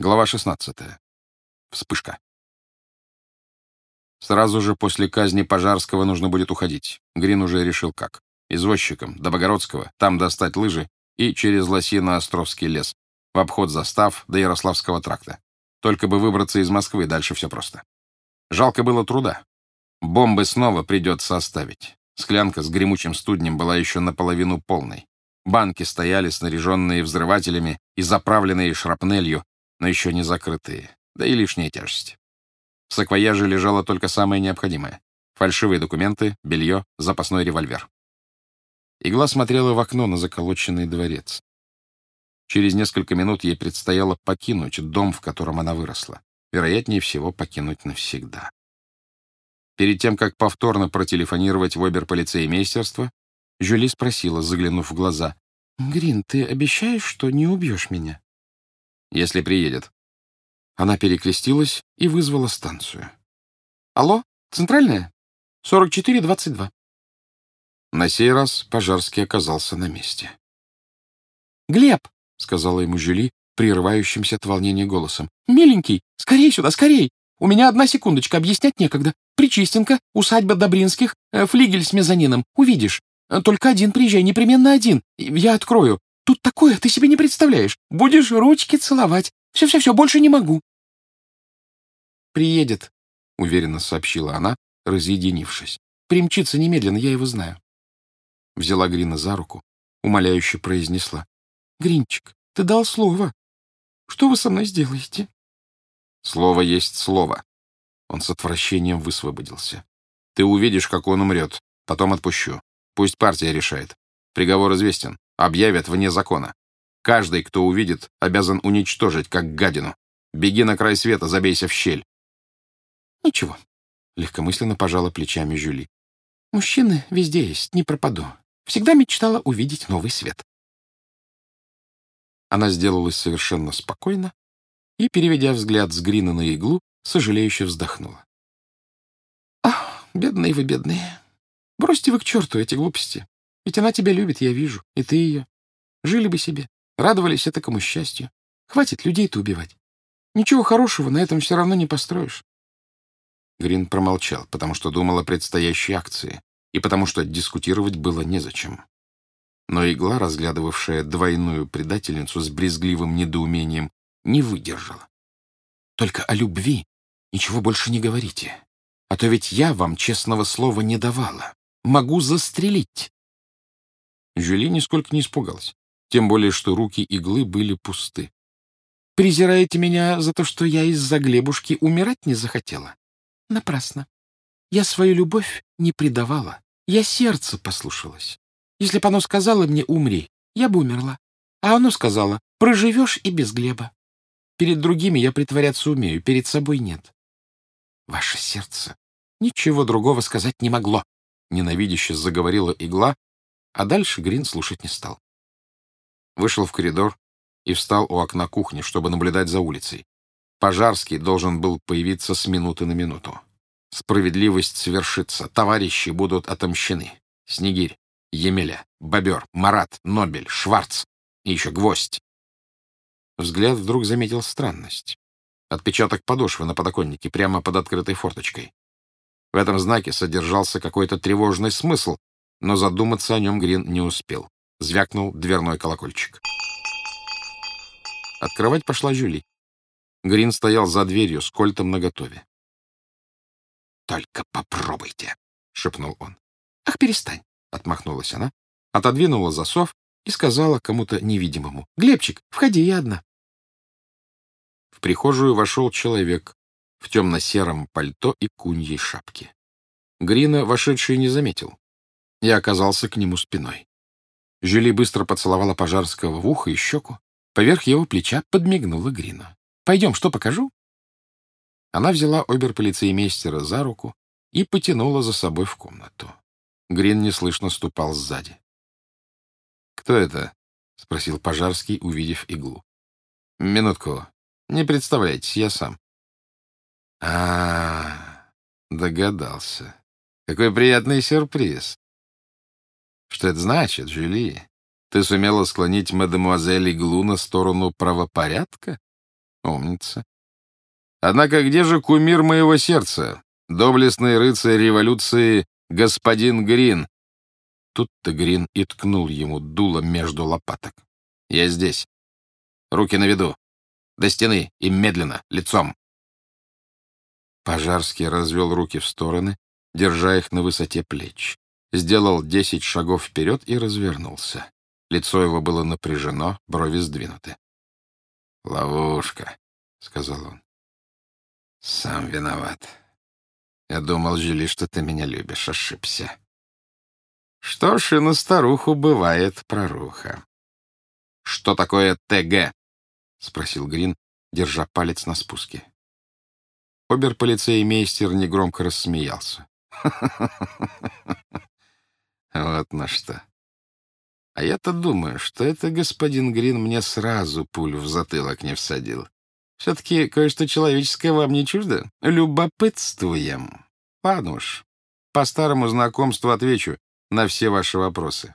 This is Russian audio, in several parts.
Глава 16. Вспышка. Сразу же после казни Пожарского нужно будет уходить. Грин уже решил как. Извозчиком до Богородского, там достать лыжи и через Лосино-Островский лес, в обход застав до Ярославского тракта. Только бы выбраться из Москвы, дальше все просто. Жалко было труда. Бомбы снова придется оставить. Склянка с гремучим студнем была еще наполовину полной. Банки стояли, снаряженные взрывателями и заправленные шрапнелью, но еще не закрытые, да и лишняя тяжесть. В саквояже лежало только самое необходимое — фальшивые документы, белье, запасной револьвер. Игла смотрела в окно на заколоченный дворец. Через несколько минут ей предстояло покинуть дом, в котором она выросла. Вероятнее всего, покинуть навсегда. Перед тем, как повторно протелефонировать в оберполицеймейстерство, Жюли спросила, заглянув в глаза, «Грин, ты обещаешь, что не убьешь меня?» Если приедет. Она перекрестилась и вызвала станцию. «Алло, центральная? 4422». На сей раз Пожарский оказался на месте. «Глеб!» — сказала ему Жюли, прерывающимся от волнения голосом. «Миленький, скорей сюда, скорей! У меня одна секундочка, объяснять некогда. Причистенка, усадьба Добринских, э, флигель с мезонином. Увидишь. Только один приезжай, непременно один. Я открою. Тут такое, ты себе не представляешь. Будешь ручки целовать. Все-все-все, больше не могу. Приедет, — уверенно сообщила она, разъединившись. Примчится немедленно, я его знаю. Взяла Грина за руку, умоляюще произнесла. Гринчик, ты дал слово. Что вы со мной сделаете? Слово есть слово. Он с отвращением высвободился. Ты увидишь, как он умрет. Потом отпущу. Пусть партия решает. Приговор известен объявят вне закона. Каждый, кто увидит, обязан уничтожить, как гадину. Беги на край света, забейся в щель. Ничего, — легкомысленно пожала плечами Жюли. Мужчины везде есть, не пропаду. Всегда мечтала увидеть новый свет. Она сделалась совершенно спокойно и, переведя взгляд с Грина на иглу, сожалеюще вздохнула. «Ах, бедные вы, бедные. Бросьте вы к черту эти глупости. Ведь она тебя любит, я вижу, и ты ее. Жили бы себе, радовались этакому счастью. Хватит людей-то убивать. Ничего хорошего на этом все равно не построишь. Грин промолчал, потому что думал о предстоящей акции, и потому что дискутировать было незачем. Но игла, разглядывавшая двойную предательницу с брезгливым недоумением, не выдержала. «Только о любви ничего больше не говорите, а то ведь я вам честного слова не давала. Могу застрелить». Жюли нисколько не испугалась, тем более, что руки иглы были пусты. «Презираете меня за то, что я из-за Глебушки умирать не захотела? Напрасно. Я свою любовь не предавала, я сердце послушалась. Если бы оно сказало мне «умри», я бы умерла. А оно сказала «проживешь и без Глеба». Перед другими я притворяться умею, перед собой нет. Ваше сердце ничего другого сказать не могло, — ненавидяще заговорила игла, а дальше Грин слушать не стал. Вышел в коридор и встал у окна кухни, чтобы наблюдать за улицей. Пожарский должен был появиться с минуты на минуту. Справедливость свершится, товарищи будут отомщены. Снегирь, Емеля, Бобер, Марат, Нобель, Шварц и еще Гвоздь. Взгляд вдруг заметил странность. Отпечаток подошвы на подоконнике прямо под открытой форточкой. В этом знаке содержался какой-то тревожный смысл, но задуматься о нем Грин не успел. Звякнул дверной колокольчик. Открывать пошла Жюли. Грин стоял за дверью с кольтом наготове. «Только попробуйте», — шепнул он. «Ах, перестань», — отмахнулась она, отодвинула засов и сказала кому-то невидимому. «Глебчик, входи, я одна». В прихожую вошел человек в темно-сером пальто и куньей шапке. Грина вошедший не заметил и оказался к нему спиной. Жюли быстро поцеловала Пожарского в ухо и щеку, поверх его плеча подмигнула Грину. «Пойдем, что покажу?» Она взяла оберполицеймейстера за руку и потянула за собой в комнату. Грин неслышно ступал сзади. «Кто это?» — спросил Пожарский, увидев иглу. «Минутку. Не представляйтесь, я сам». А, -а, а догадался. Какой приятный сюрприз. Что это значит, Жюли? Ты сумела склонить мадемуазель Иглу на сторону правопорядка? Умница. Однако где же кумир моего сердца, доблестный рыцарь революции господин Грин? Тут-то Грин и ткнул ему дуло между лопаток. Я здесь. Руки на виду. До стены и медленно, лицом. Пожарский развел руки в стороны, держа их на высоте плеч. Сделал десять шагов вперед и развернулся. Лицо его было напряжено, брови сдвинуты. «Ловушка», — сказал он. «Сам виноват. Я думал, Жюли, что ты меня любишь. Ошибся. Что ж, и на старуху бывает проруха». «Что такое ТГ?» — спросил Грин, держа палец на спуске. Обер-полицеймейстер негромко рассмеялся. Вот на что. А я-то думаю, что это господин Грин мне сразу пулю в затылок не всадил. Все-таки кое-что человеческое вам не чуждо? Любопытствуем. Ладно уж, по старому знакомству отвечу на все ваши вопросы.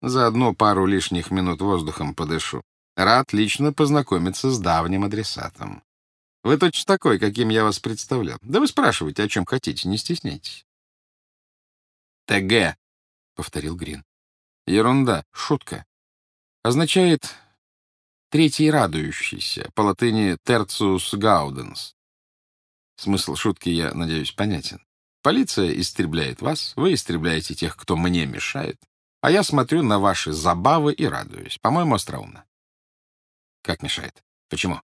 Заодно пару лишних минут воздухом подышу. Рад лично познакомиться с давним адресатом. Вы точно такой, каким я вас представлял. Да вы спрашивайте, о чем хотите, не стесняйтесь. ТГ, — повторил Грин. Ерунда, шутка. Означает «третий радующийся», по латыни «tertius gaudens». Смысл шутки, я надеюсь, понятен. Полиция истребляет вас, вы истребляете тех, кто мне мешает, а я смотрю на ваши забавы и радуюсь. По-моему, остроумно. Как мешает? Почему?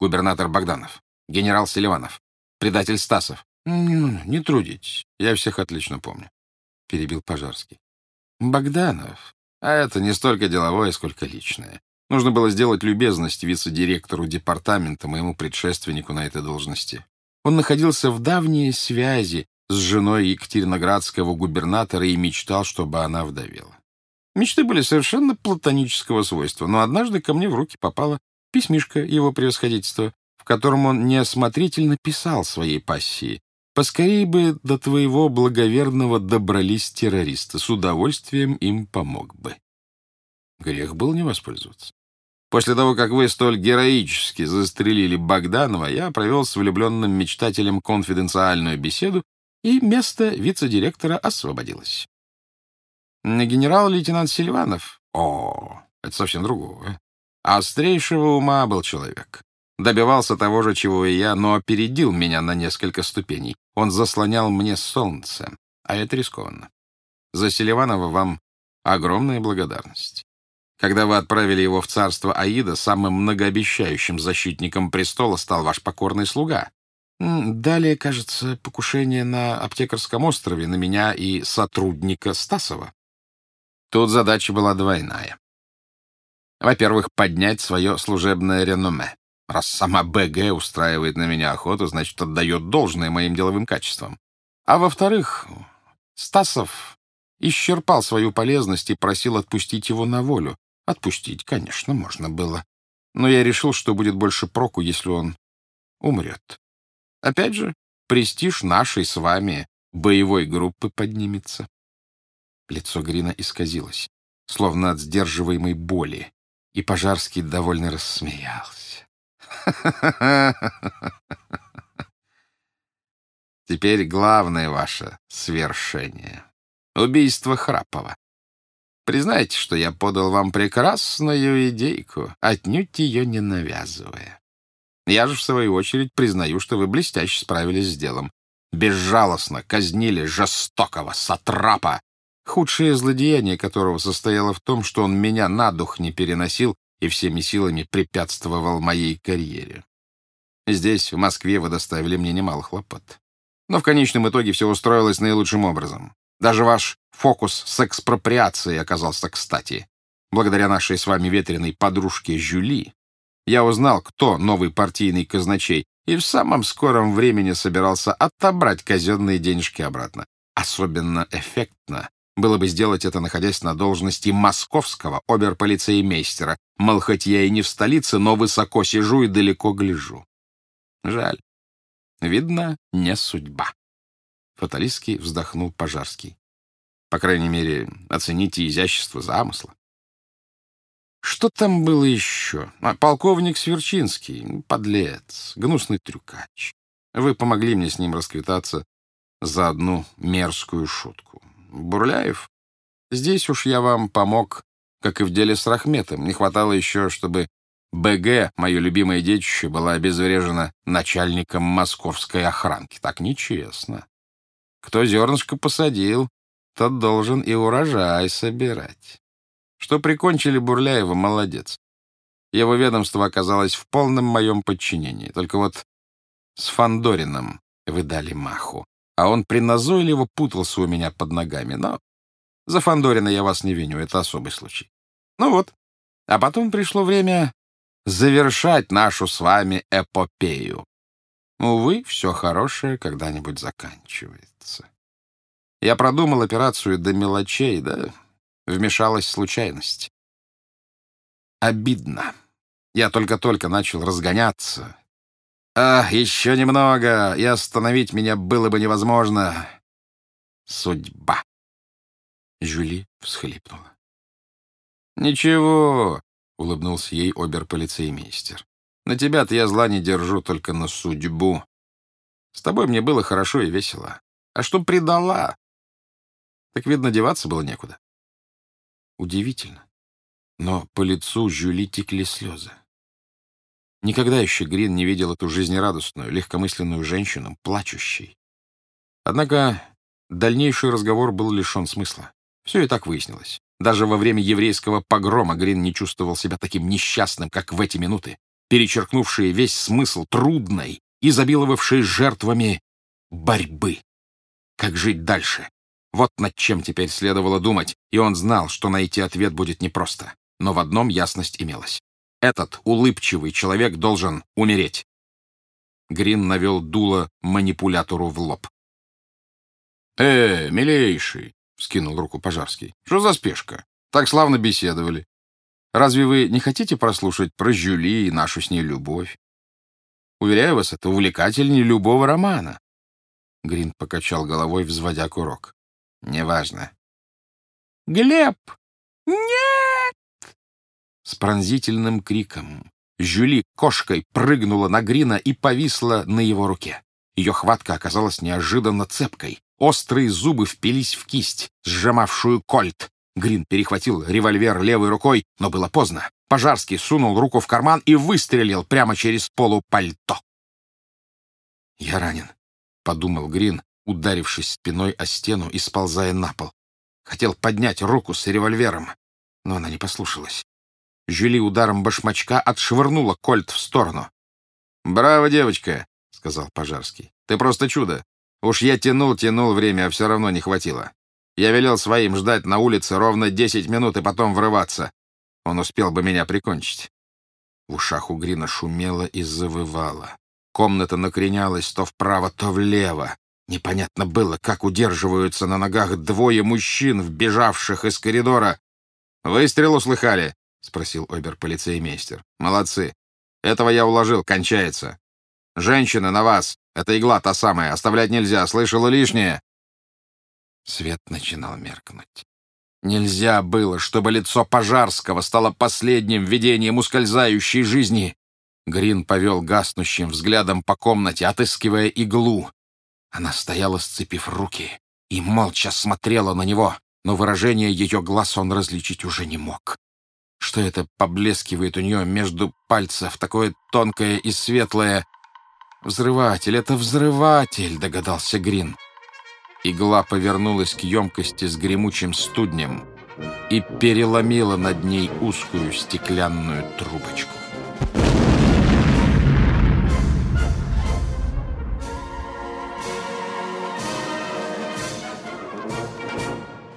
Губернатор Богданов, генерал Селиванов, предатель Стасов. Не, не трудитесь, я всех отлично помню, — перебил Пожарский. Богданов. А это не столько деловое, сколько личное. Нужно было сделать любезность вице-директору департамента, моему предшественнику на этой должности. Он находился в давней связи с женой Екатериноградского губернатора и мечтал, чтобы она вдовела. Мечты были совершенно платонического свойства, но однажды ко мне в руки попала письмишко его превосходительства, в котором он неосмотрительно писал своей пассии, Поскорее бы до твоего благоверного добрались террористы. С удовольствием им помог бы. Грех был не воспользоваться. После того, как вы столь героически застрелили Богданова, я провел с влюбленным мечтателем конфиденциальную беседу, и место вице-директора освободилось. Генерал-лейтенант Селиванов? О, это совсем другое. Острейшего ума был человек. Добивался того же, чего и я, но опередил меня на несколько ступеней. Он заслонял мне солнце, а это рискованно. За Селиванова вам огромная благодарность. Когда вы отправили его в царство Аида, самым многообещающим защитником престола стал ваш покорный слуга. Далее, кажется, покушение на аптекарском острове на меня и сотрудника Стасова. Тут задача была двойная. Во-первых, поднять свое служебное реноме. Раз сама БГ устраивает на меня охоту, значит, отдает должное моим деловым качествам. А во-вторых, Стасов исчерпал свою полезность и просил отпустить его на волю. Отпустить, конечно, можно было. Но я решил, что будет больше проку, если он умрет. Опять же, престиж нашей с вами боевой группы поднимется. Лицо Грина исказилось, словно от сдерживаемой боли, и Пожарский довольно рассмеялся. Теперь главное ваше свершение — убийство Храпова. Признайте, что я подал вам прекрасную идейку, отнюдь ее не навязывая. Я же, в свою очередь, признаю, что вы блестяще справились с делом. Безжалостно казнили жестокого сатрапа, худшее злодеяние которого состояло в том, что он меня на дух не переносил и всеми силами препятствовал моей карьере. Здесь, в Москве, вы доставили мне немало хлопот. Но в конечном итоге все устроилось наилучшим образом. Даже ваш фокус с экспроприацией оказался кстати. Благодаря нашей с вами ветреной подружке Жюли я узнал, кто новый партийный казначей, и в самом скором времени собирался отобрать казенные денежки обратно. Особенно эффектно было бы сделать это, находясь на должности московского оберполицеймейстера. Мол, хоть я и не в столице, но высоко сижу и далеко гляжу. Жаль. Видно, не судьба. Фаталистский вздохнул Пожарский. По крайней мере, оцените изящество замысла. Что там было еще? А, полковник Сверчинский, подлец, гнусный трюкач. Вы помогли мне с ним расквитаться за одну мерзкую шутку. Бурляев, здесь уж я вам помог, как и в деле с Рахметом. Не хватало еще, чтобы БГ, мое любимое детище, была обезврежена начальником московской охранки. Так нечестно. Кто зернышко посадил, тот должен и урожай собирать. Что прикончили Бурляева, молодец. Его ведомство оказалось в полном моем подчинении. Только вот с Фандорином вы дали маху. А он приназойливо путался у меня под ногами. Но за Фандорина я вас не виню, это особый случай. Ну вот. А потом пришло время завершать нашу с вами эпопею. Увы, все хорошее когда-нибудь заканчивается. Я продумал операцию до мелочей, да вмешалась случайность. Обидно. Я только-только начал разгоняться. А, еще немного, и остановить меня было бы невозможно. Судьба. Жюли всхлипнула. «Ничего», — улыбнулся ей обер-полицеймейстер. «На тебя-то я зла не держу, только на судьбу. С тобой мне было хорошо и весело. А что предала? Так, видно, деваться было некуда». Удивительно. Но по лицу Жюли текли слезы. Никогда еще Грин не видел эту жизнерадостную, легкомысленную женщину, плачущей. Однако дальнейший разговор был лишен смысла. Все и так выяснилось. Даже во время еврейского погрома Грин не чувствовал себя таким несчастным, как в эти минуты, перечеркнувшие весь смысл трудной, изобиловавшей жертвами борьбы. Как жить дальше? Вот над чем теперь следовало думать, и он знал, что найти ответ будет непросто. Но в одном ясность имелась. Этот улыбчивый человек должен умереть. Грин навел дуло манипулятору в лоб. «Э, милейший!» — скинул руку Пожарский. «Что за спешка? Так славно беседовали. Разве вы не хотите прослушать про Жюли и нашу с ней любовь? Уверяю вас, это увлекательнее любого романа». Грин покачал головой, взводя курок. «Неважно». «Глеб! Нет!» С пронзительным криком Жюли кошкой прыгнула на Грина и повисла на его руке. Ее хватка оказалась неожиданно цепкой. Острые зубы впились в кисть, сжимавшую кольт. Грин перехватил револьвер левой рукой, но было поздно. Пожарский сунул руку в карман и выстрелил прямо через полу пальто. «Я ранен», — подумал Грин, ударившись спиной о стену и сползая на пол. Хотел поднять руку с револьвером, но она не послушалась. Жюли ударом башмачка отшвырнула кольт в сторону. «Браво, девочка!» — сказал Пожарский. «Ты просто чудо! Уж я тянул, тянул время, а все равно не хватило. Я велел своим ждать на улице ровно десять минут и потом врываться. Он успел бы меня прикончить. В ушах у Грина шумело и завывало. Комната накренялась то вправо, то влево. Непонятно было, как удерживаются на ногах двое мужчин, вбежавших из коридора. «Выстрел услыхали?» — спросил обер-полицеймейстер. «Молодцы. Этого я уложил, кончается. Женщины, на вас! Это игла та самая, оставлять нельзя, слышала лишнее!» Свет начинал меркнуть. Нельзя было, чтобы лицо Пожарского стало последним видением ускользающей жизни. Грин повел гаснущим взглядом по комнате, отыскивая иглу. Она стояла, сцепив руки, и молча смотрела на него, но выражение ее глаз он различить уже не мог. Что это поблескивает у нее между пальцев, такое тонкое и светлое — «Взрыватель, это взрыватель!» — догадался Грин. Игла повернулась к емкости с гремучим студнем и переломила над ней узкую стеклянную трубочку.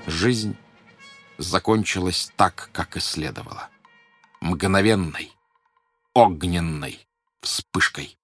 Жизнь закончилась так, как и следовало. Мгновенной, огненной вспышкой.